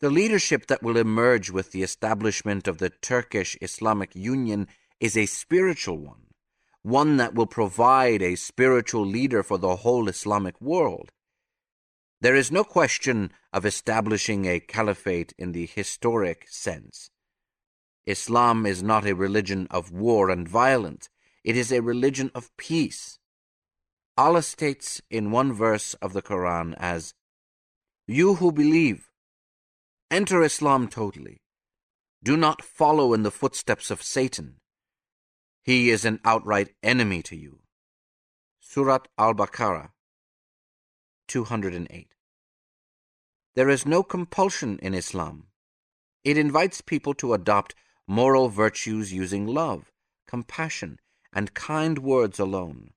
The leadership that will emerge with the establishment of the Turkish Islamic Union is a spiritual one, one that will provide a spiritual leader for the whole Islamic world. There is no question of establishing a caliphate in the historic sense. Islam is not a religion of war and violence, it is a religion of peace. Allah states in one verse of the Quran as, You who believe, enter Islam totally. Do not follow in the footsteps of Satan. He is an outright enemy to you. Surat al-Baqarah 208 There is no compulsion in Islam. It invites people to adopt moral virtues using love, compassion, and kind words alone.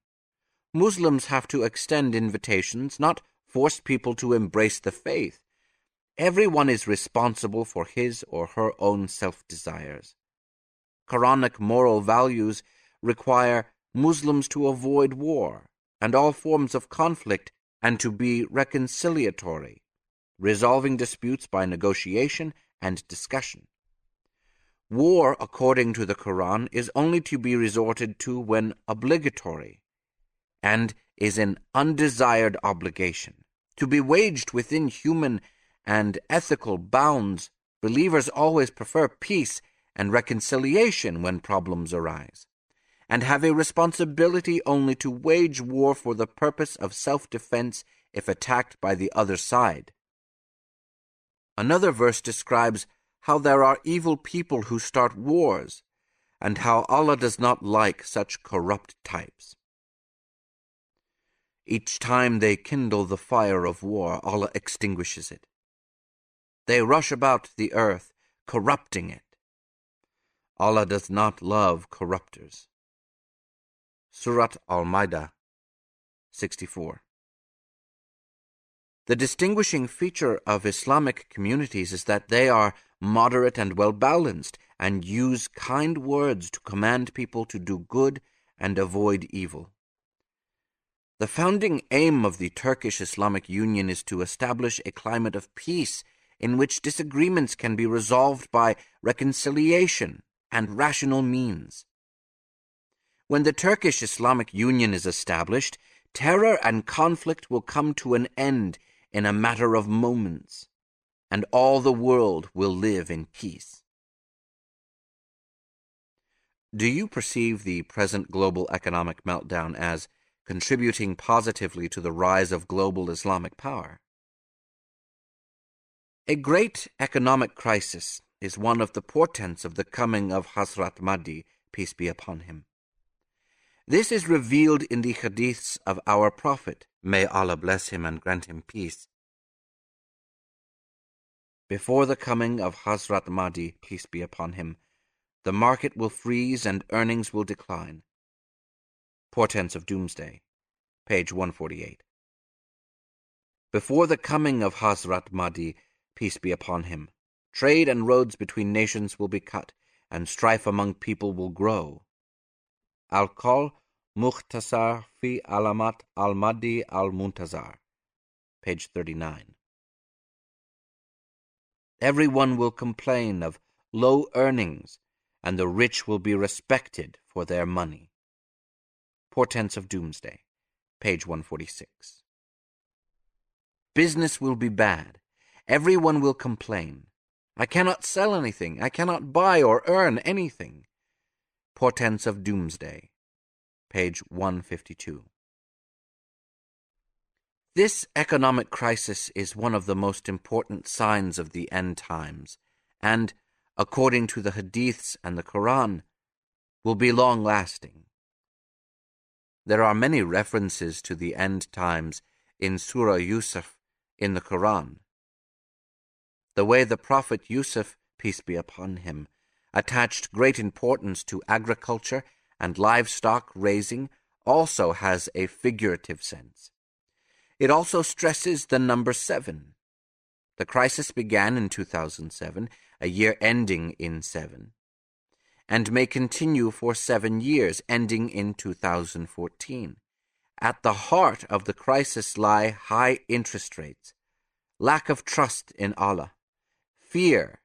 Muslims have to extend invitations, not force people to embrace the faith. Everyone is responsible for his or her own self desires. Quranic moral values require Muslims to avoid war and all forms of conflict and to be reconciliatory, resolving disputes by negotiation and discussion. War, according to the Quran, is only to be resorted to when obligatory, and is an undesired obligation. To be waged within human and ethical bounds, believers always prefer peace and reconciliation when problems arise, and have a responsibility only to wage war for the purpose of self defense if attacked by the other side. Another verse describes how there are evil people who start wars, and how Allah does not like such corrupt types. Each time they kindle the fire of war, Allah extinguishes it. They rush about the earth, corrupting it. Allah does not love corrupters. Surat Al-Maidah 64 The distinguishing feature of Islamic communities is that they are moderate and well balanced, and use kind words to command people to do good and avoid evil. The founding aim of the Turkish Islamic Union is to establish a climate of peace in which disagreements can be resolved by reconciliation and rational means. When the Turkish Islamic Union is established, terror and conflict will come to an end in a matter of moments and all the world will live in peace. Do you perceive the present global economic meltdown as contributing positively to the rise of global Islamic power? A great economic crisis is one of the portents of the coming of Hazrat Mahdi, peace be upon him. This is revealed in the hadiths of our Prophet, may Allah bless him and grant him peace, before the coming of Hazrat Mahdi, peace be upon him, the market will freeze and earnings will decline. Portents of Doomsday, page 148. Before the coming of Hazrat Mahdi, peace be upon him, trade and roads between nations will be cut, and strife among people will grow. Al-Qawl Mukhtasar fi Alamat al-Mahdi al-Muntazar, page 39. Everyone will complain of low earnings, and the rich will be respected for their money. Portents of Doomsday, page 146. Business will be bad. Everyone will complain. I cannot sell anything. I cannot buy or earn anything. Portents of Doomsday, page 152. This economic crisis is one of the most important signs of the end times, and, according to the Hadiths and the Quran, will be long lasting. There are many references to the end times in Surah Yusuf in the Quran. The way the Prophet Yusuf, peace be upon him, attached great importance to agriculture and livestock raising also has a figurative sense. It also stresses the number seven. The crisis began in 2007, a year ending in seven, and may continue for seven years, ending in 2014. At the heart of the crisis lie high interest rates, lack of trust in Allah, Fear,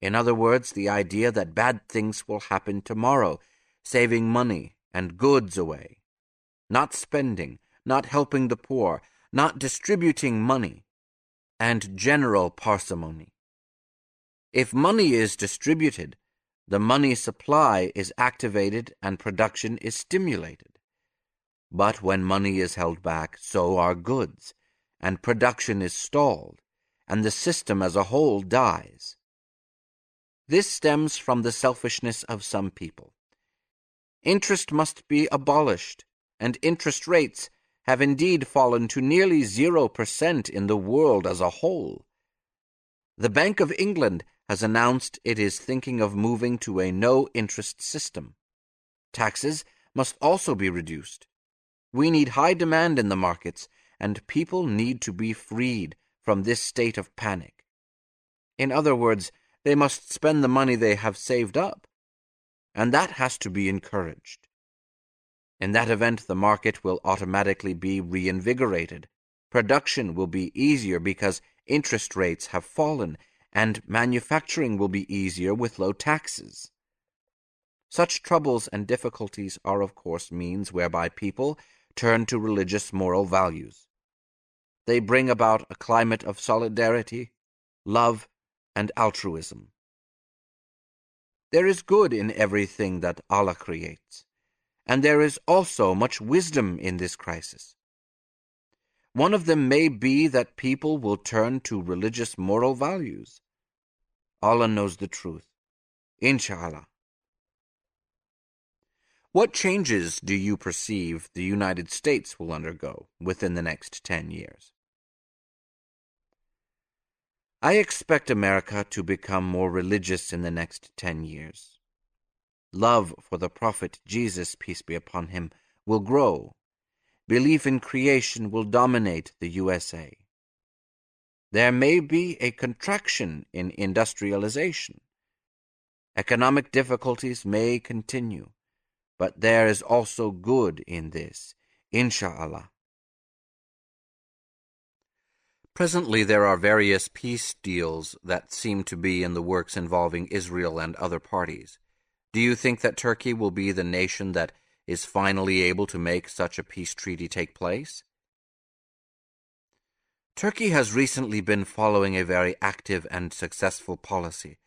in other words, the idea that bad things will happen tomorrow, saving money and goods away, not spending, not helping the poor, not distributing money, and general parsimony. If money is distributed, the money supply is activated and production is stimulated. But when money is held back, so are goods, and production is stalled, and the system as a whole dies. This stems from the selfishness of some people. Interest must be abolished, and interest rates have indeed fallen to nearly 0% in the world as a whole. The Bank of England has announced it is thinking of moving to a no interest system. Taxes must also be reduced. We need high demand in the markets, and people need to be freed from this state of panic. In other words, they must spend the money they have saved up, and that has to be encouraged. In that event, the market will automatically be reinvigorated. Production will be easier because interest rates have fallen, and manufacturing will be easier with low taxes. Such troubles and difficulties are, of course, means whereby people turn to religious moral values. They bring about a climate of solidarity, love, and altruism. There is good in everything that Allah creates, and there is also much wisdom in this crisis. One of them may be that people will turn to religious moral values. Allah knows the truth. Inshallah. What changes do you perceive the United States will undergo within the next ten years? I expect America to become more religious in the next ten years. Love for the Prophet Jesus, peace be upon him, will grow. Belief in creation will dominate the USA. There may be a contraction in industrialization. Economic difficulties may continue. But there is also good in this, insha'Allah. Presently, there are various peace deals that seem to be in the works involving Israel and other parties. Do you think that Turkey will be the nation that is finally able to make such a peace treaty take place? Turkey has recently been following a very active and successful policy,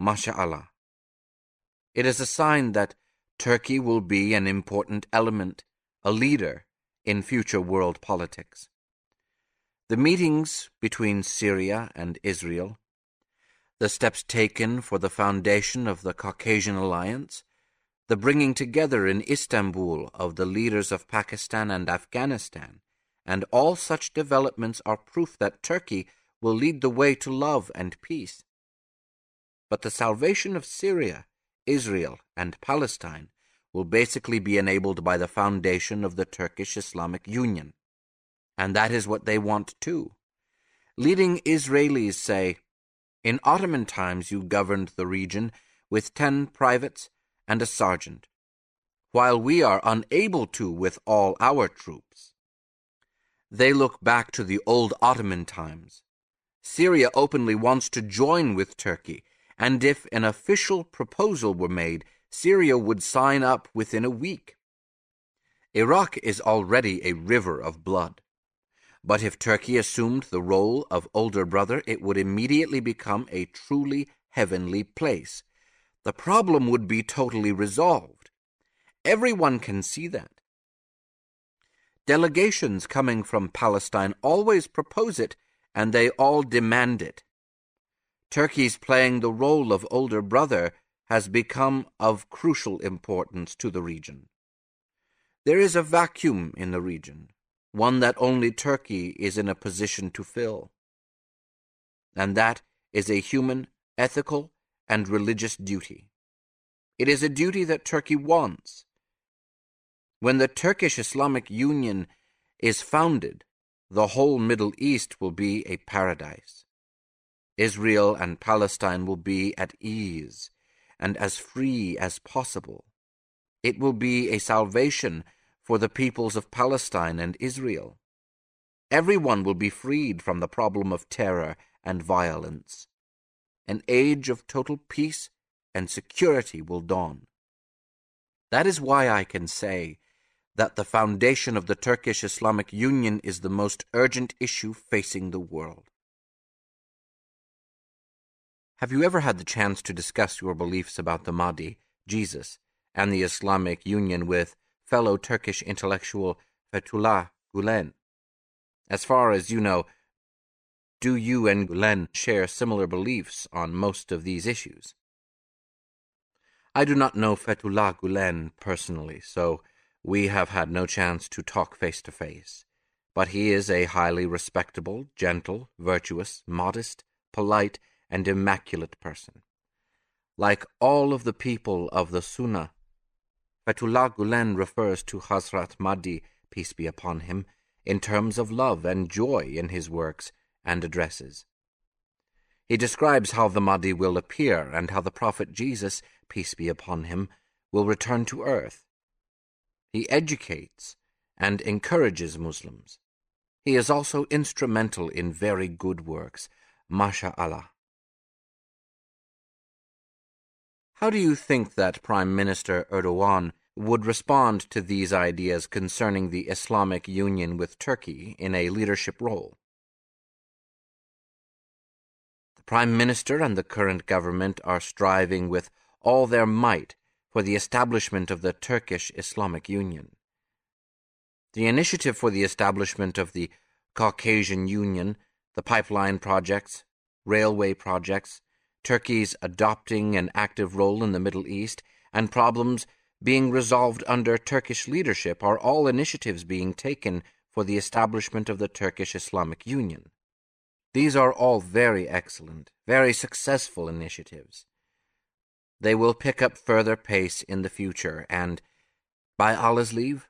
masha'Allah. It is a sign that Turkey will be an important element, a leader in future world politics. The meetings between Syria and Israel, the steps taken for the foundation of the Caucasian Alliance, the bringing together in Istanbul of the leaders of Pakistan and Afghanistan, and all such developments are proof that Turkey will lead the way to love and peace. But the salvation of Syria Israel, and Palestine will basically be enabled by the foundation of the Turkish Islamic Union. And that is what they want too. Leading Israelis say, In Ottoman times you governed the region with ten privates and a sergeant, while we are unable to with all our troops. They look back to the old Ottoman times. Syria openly wants to join with Turkey and if an official proposal were made, Syria would sign up within a week. Iraq is already a river of blood. But if Turkey assumed the role of older brother, it would immediately become a truly heavenly place. The problem would be totally resolved. Everyone can see that. Delegations coming from Palestine always propose it, and they all demand it. Turkey's playing the role of older brother has become of crucial importance to the region. There is a vacuum in the region, one that only Turkey is in a position to fill. And that is a human, ethical, and religious duty. It is a duty that Turkey wants. When the Turkish Islamic Union is founded, the whole Middle East will be a paradise. Israel and Palestine will be at ease and as free as possible. It will be a salvation for the peoples of Palestine and Israel. Everyone will be freed from the problem of terror and violence. an age of total peace and security will dawn. That is why I can say that the foundation of the Turkish Islamic Union is the most urgent issue facing the world. Have you ever had the chance to discuss your beliefs about the Mahdi, Jesus, and the Islamic Union with fellow Turkish intellectual Fethullah Gulen? As far as you know, do you and Gulen share similar beliefs on most of these issues? I do not know Fethullah Gulen personally, so we have had no chance to talk face to face. But he is a highly respectable, gentle, virtuous, modest, polite, and immaculate person. Like all of the people of the Sunnah, Fethullah Gulen refers to Hazrat Mahdi, peace be upon him, in terms of love and joy in his works and addresses. He describes how the Mahdi will appear and how the Prophet Jesus, peace be upon him, will return to earth. He educates and encourages Muslims. He is also instrumental in very good works, masha'Allah. How do you think that Prime Minister Erdogan would respond to these ideas concerning the Islamic Union with Turkey in a leadership role? The Prime Minister and the current government are striving with all their might for the establishment of the Turkish Islamic Union. The initiative for the establishment of the Caucasian Union, the pipeline projects, railway projects, Turkey's adopting an active role in the Middle East, and problems being resolved under Turkish leadership are all initiatives being taken for the establishment of the Turkish Islamic Union. These are all very excellent, very successful initiatives. They will pick up further pace in the future, and, by Allah's leave,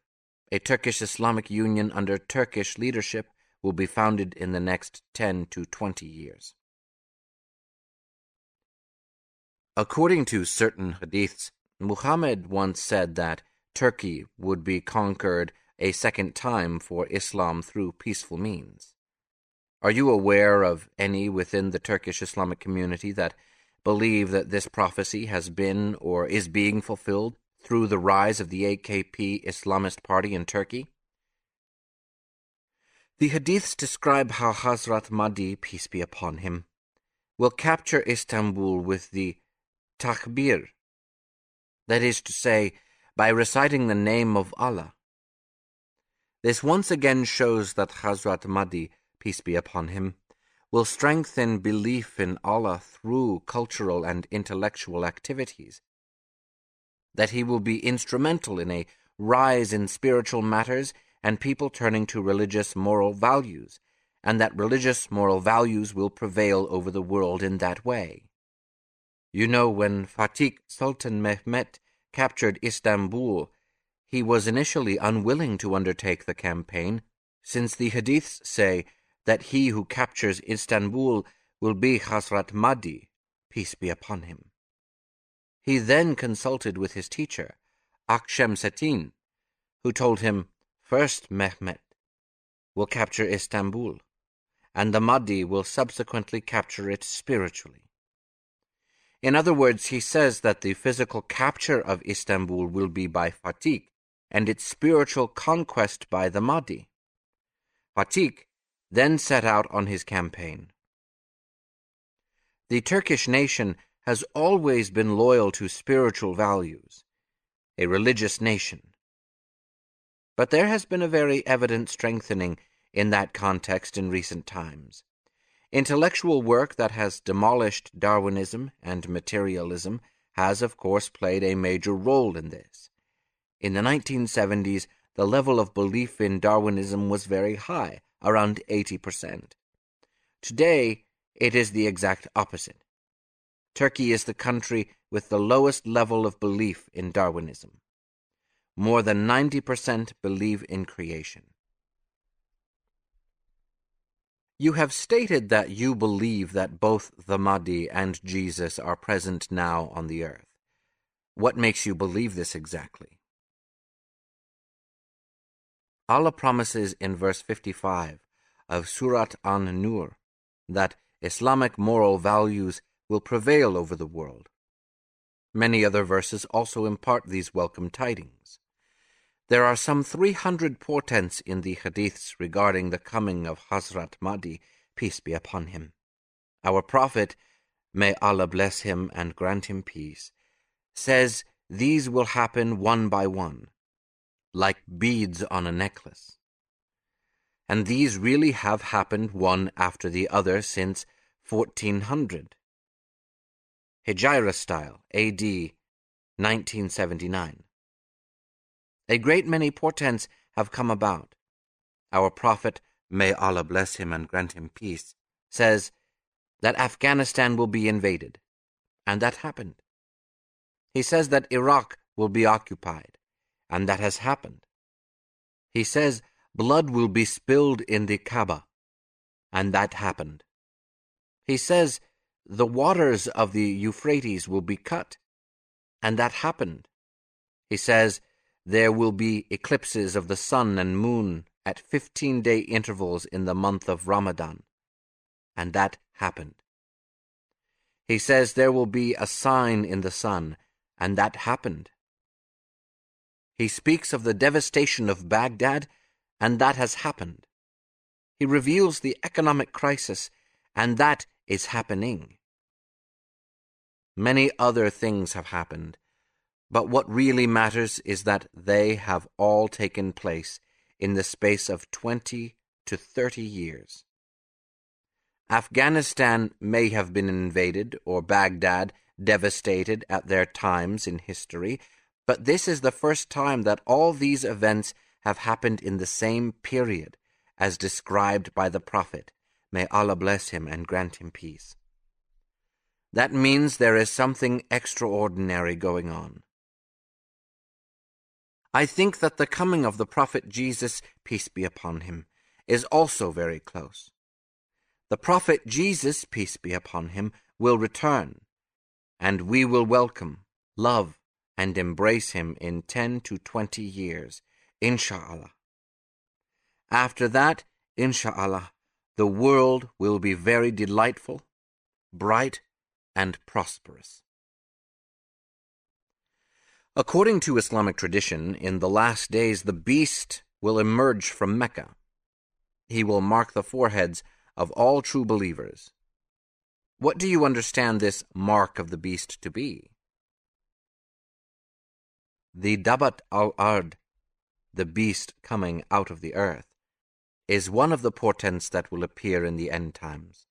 a Turkish Islamic Union under Turkish leadership will be founded in the next 10 to 20 years. According to certain hadiths, Muhammad once said that Turkey would be conquered a second time for Islam through peaceful means. Are you aware of any within the Turkish Islamic community that believe that this prophecy has been or is being fulfilled through the rise of the AKP Islamist party in Turkey? The hadiths describe how Hazrat Mahdi, peace be upon him, will capture Istanbul with the takbir, that is to say, by reciting the name of Allah. This once again shows that Hazrat Mahdi peace be upon him, will strengthen belief in Allah through cultural and intellectual activities. That he will be instrumental in a rise in spiritual matters and people turning to religious moral values, and that religious moral values will prevail over the world in that way. You know, when Fatih Sultan Mehmet captured Istanbul, he was initially unwilling to undertake the campaign, since the hadiths say that he who captures Istanbul will be Hazrat Mahdi, peace be upon him. He then consulted with his teacher, Akshemseddin, who told him, First Mehmet will capture Istanbul, and the Mahdi will subsequently capture it spiritually. In other words, he says that the physical capture of Istanbul will be by Fatih, and its spiritual conquest by the Mahdi. Fatih then set out on his campaign. The Turkish nation has always been loyal to spiritual values, a religious nation. But there has been a very evident strengthening in that context in recent times. Intellectual work that has demolished Darwinism and materialism has, of course, played a major role in this. In the 1970s, the level of belief in Darwinism was very high, around 80%. Today, it is the exact opposite. Turkey is the country with the lowest level of belief in Darwinism. More than 90% believe in creation. You have stated that you believe that both the Mahdi and Jesus are present now on the earth. What makes you believe this exactly? Allah promises in verse 55 of Surat An-Nur that Islamic moral values will prevail over the world. Many other verses also impart these welcome tidings. There are some 300 portents in the hadiths regarding the coming of Hazrat Mahdi, peace be upon him. Our Prophet, may Allah bless him and grant him peace, says these will happen one by one, like beads on a necklace. And these really have happened one after the other since 1400. Hijra style, AD 1979. A great many portents have come about. Our Prophet, may Allah bless him and grant him peace, says that Afghanistan will be invaded. And that happened. He says that Iraq will be occupied. And that has happened. He says blood will be spilled in the Kaaba. And that happened. He says the waters of the Euphrates will be cut. And that happened. He says there will be eclipses of the sun and moon at 15 day intervals in the month of Ramadan. And that happened. He says there will be a sign in the sun, and that happened. He speaks of the devastation of Baghdad, and that has happened. He reveals the economic crisis, and that is happening. Many other things have happened, but what really matters is that they have all taken place in the space of 20 to 30 years. Afghanistan may have been invaded or Baghdad devastated at their times in history, but this is the first time that all these events have happened in the same period as described by the Prophet. May Allah bless him and grant him peace. That means there is something extraordinary going on. I think that the coming of the Prophet Jesus, peace be upon him, is also very close. The Prophet Jesus, peace be upon him, will return, and we will welcome, love, and embrace him in ten to twenty years, insha'Allah. After that, insha'Allah, the world will be very delightful, bright, and prosperous. According to Islamic tradition, in the last days the beast will emerge from Mecca. He will mark the foreheads of all true believers. What do you understand this mark of the beast to be? The Dabat al-Ard, the beast coming out of the earth, is one of the portents that will appear in the end times,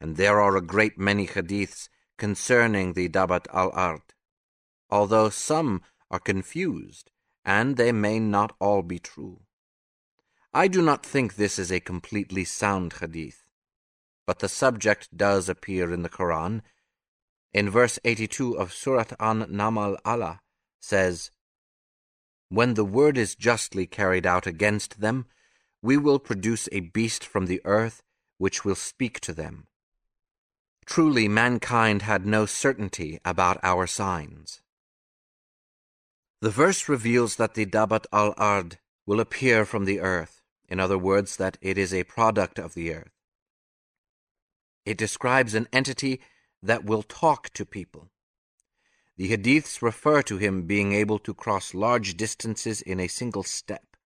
and there are a great many hadiths concerning the Dabat al-Ard although some are confused, and they may not all be true. I do not think this is a completely sound hadith, but the subject does appear in the Quran. In verse 82 of Surat An-Naml Allah says, When the word is justly carried out against them, we will produce a beast from the earth which will speak to them. Truly mankind had no certainty about our signs. The verse reveals that the Dabat al-Ard will appear from the earth, in other words, that it is a product of the earth. It describes an entity that will talk to people. The hadiths refer to him being able to cross large distances in a single step,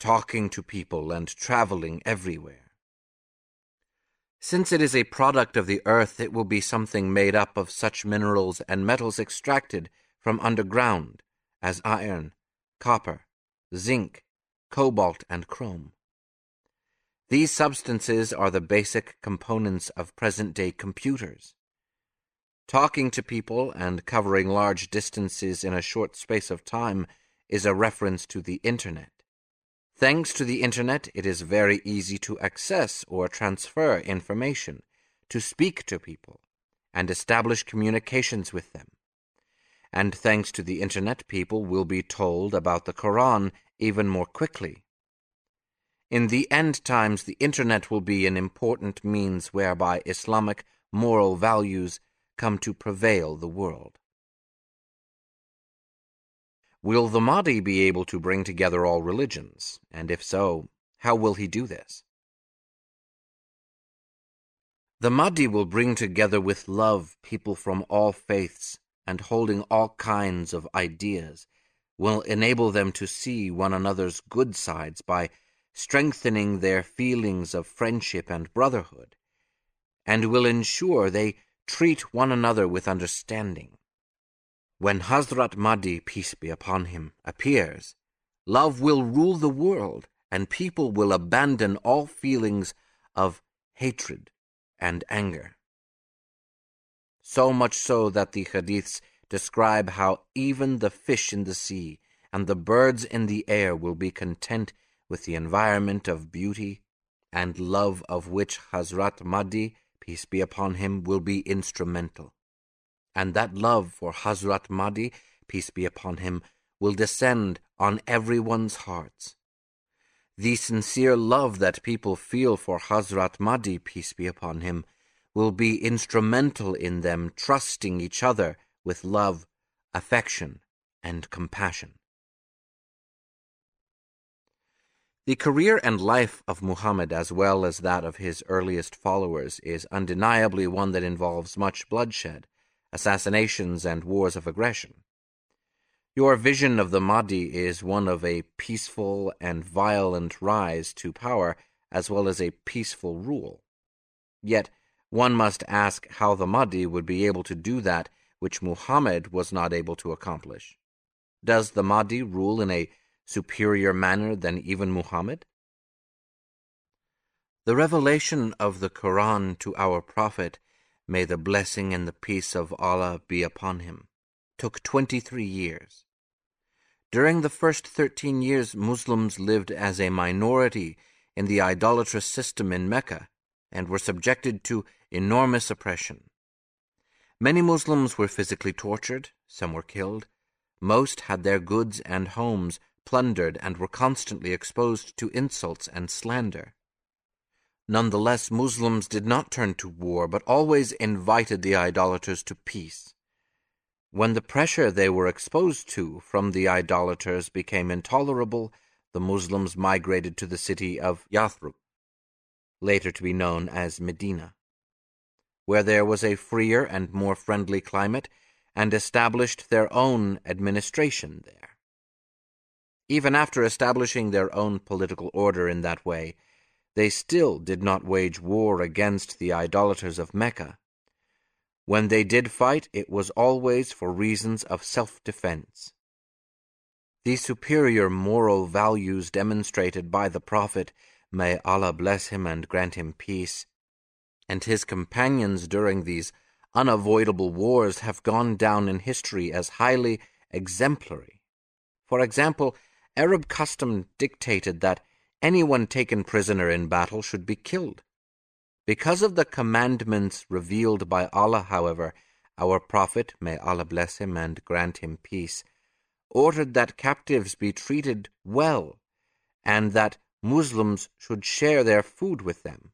talking to people and traveling everywhere. Since it is a product of the earth, it will be something made up of such minerals and metals extracted from underground as iron, copper, zinc, cobalt, and chrome. These substances are the basic components of present-day computers. Talking to people and covering large distances in a short space of time is a reference to the Internet. Thanks to the Internet, it is very easy to access or transfer information, to speak to people, and establish communications with them and thanks to the internet, people will be told about the Quran even more quickly. In the end times, the internet will be an important means whereby Islamic moral values come to prevail the world. Will the Mahdi be able to bring together all religions? And if so, how will he do this? The Mahdi will bring together with love people from all faiths and holding all kinds of ideas, will enable them to see one another's good sides by strengthening their feelings of friendship and brotherhood, and will ensure they treat one another with understanding. When Hazrat Mahdi, peace be upon him, appears, love will rule the world, and people will abandon all feelings of hatred and anger. So much so that the hadiths describe how even the fish in the sea and the birds in the air will be content with the environment of beauty and love of which Hazrat Mahdi, peace be upon him, will be instrumental. And that love for Hazrat Mahdi, peace be upon him, will descend on everyone's hearts. The sincere love that people feel for Hazrat Mahdi, peace be upon him, will be instrumental in them trusting each other with love, affection, and compassion. The career and life of Muhammad, as well as that of his earliest followers, is undeniably one that involves much bloodshed, assassinations, and wars of aggression. Your vision of the Mahdi is one of a peaceful and violent rise to power, as well as a peaceful rule. Yet, one must ask how the Mahdi would be able to do that which Muhammad was not able to accomplish. Does the Mahdi rule in a superior manner than even Muhammad? The revelation of the Quran to our Prophet, may the blessing and the peace of Allah be upon him, took 23 years. During the first 13 years, Muslims lived as a minority in the idolatrous system in Mecca and were subjected to enormous oppression. Many Muslims were physically tortured, some were killed, most had their goods and homes plundered and were constantly exposed to insults and slander. Nonetheless, Muslims did not turn to war, but always invited the idolaters to peace. When the pressure they were exposed to from the idolaters became intolerable, the Muslims migrated to the city of Yathrib, later to be known as Medina, where there was a freer and more friendly climate, and established their own administration there. Even after establishing their own political order in that way, they still did not wage war against the idolaters of Mecca. When they did fight, it was always for reasons of self-defense. The superior moral values demonstrated by the Prophet, may Allah bless him and grant him peace, and his companions during these unavoidable wars have gone down in history as highly exemplary. For example, Arab custom dictated that anyone taken prisoner in battle should be killed. Because of the commandments revealed by Allah, however, our Prophet, may Allah bless him and grant him peace, ordered that captives be treated well and that Muslims should share their food with them.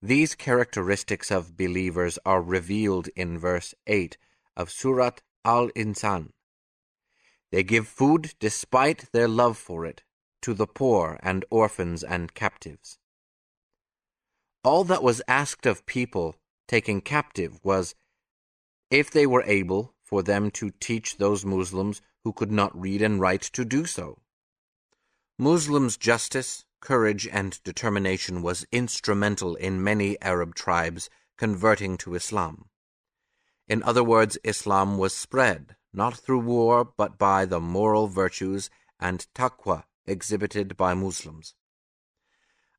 These characteristics of believers are revealed in verse 8 of Surat Al-Insan. They give food despite their love for it to the poor and orphans and captives. All that was asked of people taken captive was, if they were able, for them to teach those Muslims who could not read and write to do so. Muslims' justice, courage, and determination was instrumental in many Arab tribes converting to Islam. In other words, Islam was spread not through war, but by the moral virtues and taqwa exhibited by Muslims.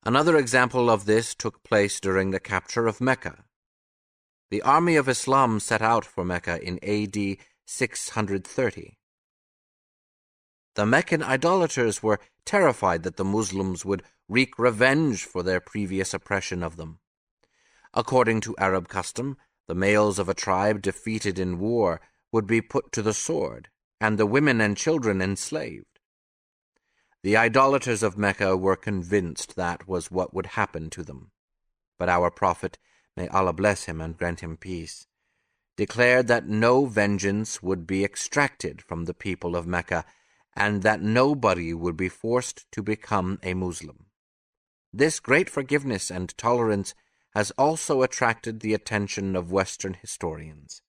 Another example of this took place during the capture of Mecca. The army of Islam set out for Mecca in AD 630. The Meccan idolaters were terrified that the Muslims would wreak revenge for their previous oppression of them. According to Arab custom, the males of a tribe defeated in war would be put to the sword, and the women and children enslaved. The idolaters of Mecca were convinced that was what would happen to them. But our Prophet, may Allah bless him and grant him peace, declared that no vengeance would be extracted from the people of Mecca, and that nobody would be forced to become a Muslim. This great forgiveness and tolerance has also attracted the attention of Western historians.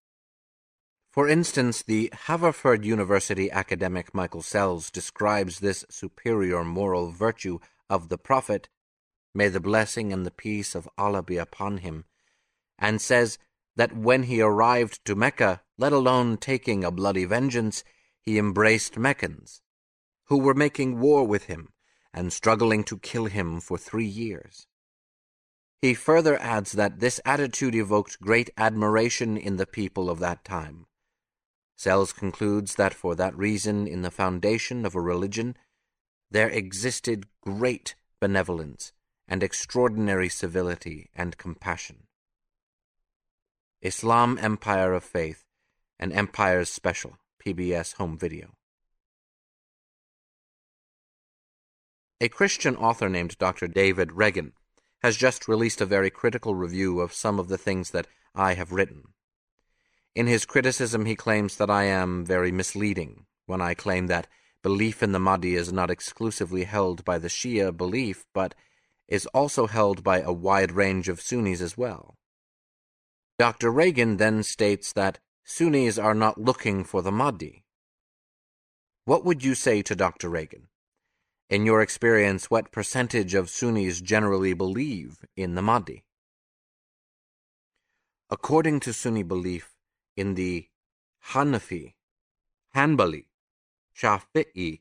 For instance, the Haverford University academic Michael Sells describes this superior moral virtue of the Prophet, may the blessing and the peace of Allah be upon him, and says that when he arrived to Mecca, let alone taking a bloody vengeance, he embraced Meccans, who were making war with him and struggling to kill him for three years. He further adds that this attitude evoked great admiration in the people of that time Sells concludes that for that reason, in the foundation of a religion, there existed great benevolence and extraordinary civility and compassion. Islam Empire of Faith, an Empire's Special, PBS Home Video. A Christian author named Dr. David Reagan has just released a very critical review of some of the things that I have written. In his criticism, he claims that I am very misleading when I claim that belief in the Mahdi is not exclusively held by the Shia belief, but is also held by a wide range of Sunnis as well. Dr. Reagan then states that Sunnis are not looking for the Mahdi. What would you say to Dr. Reagan? In your experience, what percentage of Sunnis generally believe in the Mahdi? According to Sunni belief, in the Hanafi, Hanbali, Shafi'i,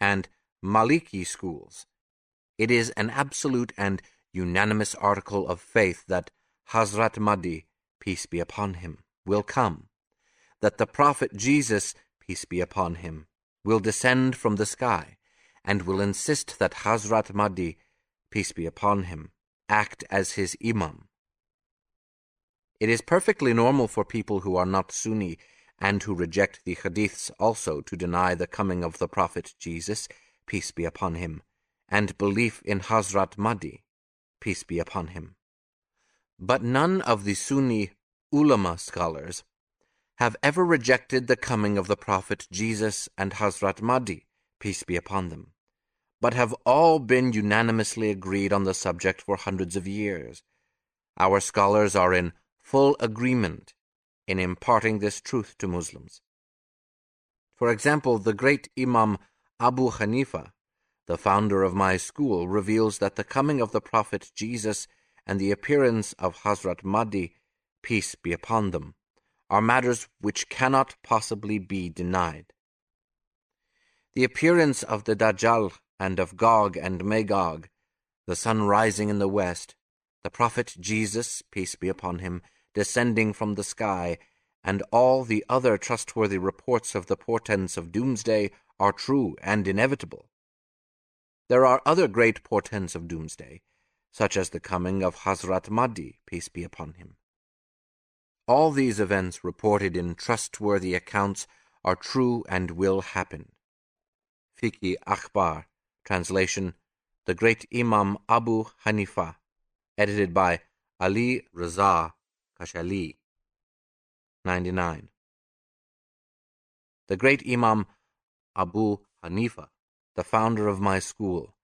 and Maliki schools. It is an absolute and unanimous article of faith that Hazrat Mahdi, peace be upon him, will come, that the Prophet Jesus, peace be upon him, will descend from the sky, and will insist that Hazrat Mahdi, peace be upon him, act as his imam, it is perfectly normal for people who are not Sunni and who reject the hadiths also to deny the coming of the Prophet Jesus, peace be upon him, and belief in Hazrat Mahdi, peace be upon him. But none of the Sunni ulama scholars have ever rejected the coming of the Prophet Jesus and Hazrat Mahdi, peace be upon them, but have all been unanimously agreed on the subject for hundreds of years. Our scholars are in full agreement in imparting this truth to Muslims. For example, the great Imam Abu Hanifa, the founder of my school, reveals that the coming of the Prophet Jesus and the appearance of Hazrat Mahdi, peace be upon them, are matters which cannot possibly be denied. The appearance of the Dajjal and of Gog and Magog, the sun rising in the west, the Prophet Jesus, peace be upon him, descending from the sky, and all the other trustworthy reports of the portents of doomsday are true and inevitable. There are other great portents of doomsday, such as the coming of Hazrat Mahdi, peace be upon him. All these events reported in trustworthy accounts are true and will happen. Fiqh Akbar, translation, The Great Imam Abu Hanifa, edited by Ali Raza Kashali. 99. The great Imam Abu Hanifa, the founder of my school,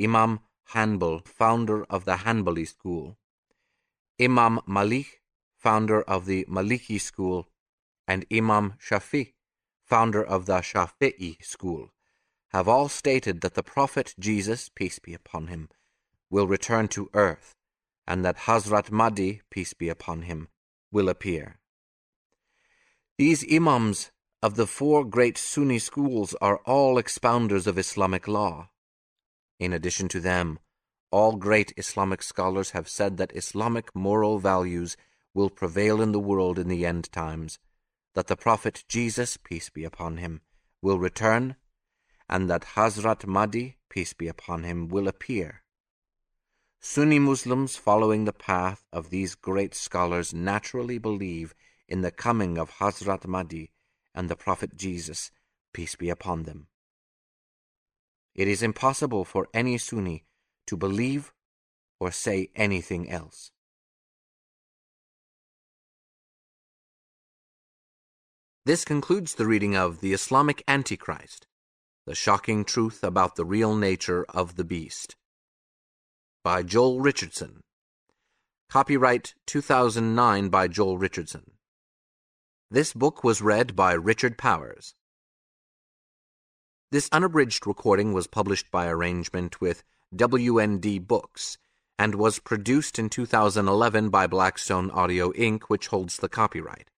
Imam Hanbal, founder of the Hanbali school, Imam Malik, founder of the Maliki school, and Imam Shafi, founder of the Shafi'i school, have all stated that the Prophet Jesus, peace be upon him, will return to earth and that Hazrat Mahdi, peace be upon him, will appear. These Imams of the four great Sunni schools are all expounders of Islamic law. In addition to them, all great Islamic scholars have said that Islamic moral values will prevail in the world in the end times, that the Prophet Jesus, peace be upon him, will return, and that Hazrat Mahdi, peace be upon him, will appear. Sunni Muslims following the path of these great scholars naturally believe in the coming of Hazrat Mahdi and the Prophet Jesus, peace be upon them. It is impossible for any Sunni to believe or say anything else. This concludes the reading of The Islamic Antichrist, the shocking truth about the real nature of the beast by Joel Richardson. Copyright 2009 by Joel Richardson. This book was read by Richard Powers. This unabridged recording was published by arrangement with WND Books and was produced in 2011 by Blackstone Audio Inc., which holds the copyright.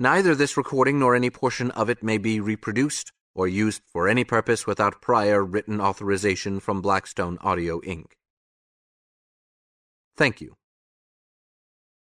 Neither this recording nor any portion of it may be reproduced or used for any purpose without prior written authorization from Blackstone Audio Inc. Thank you.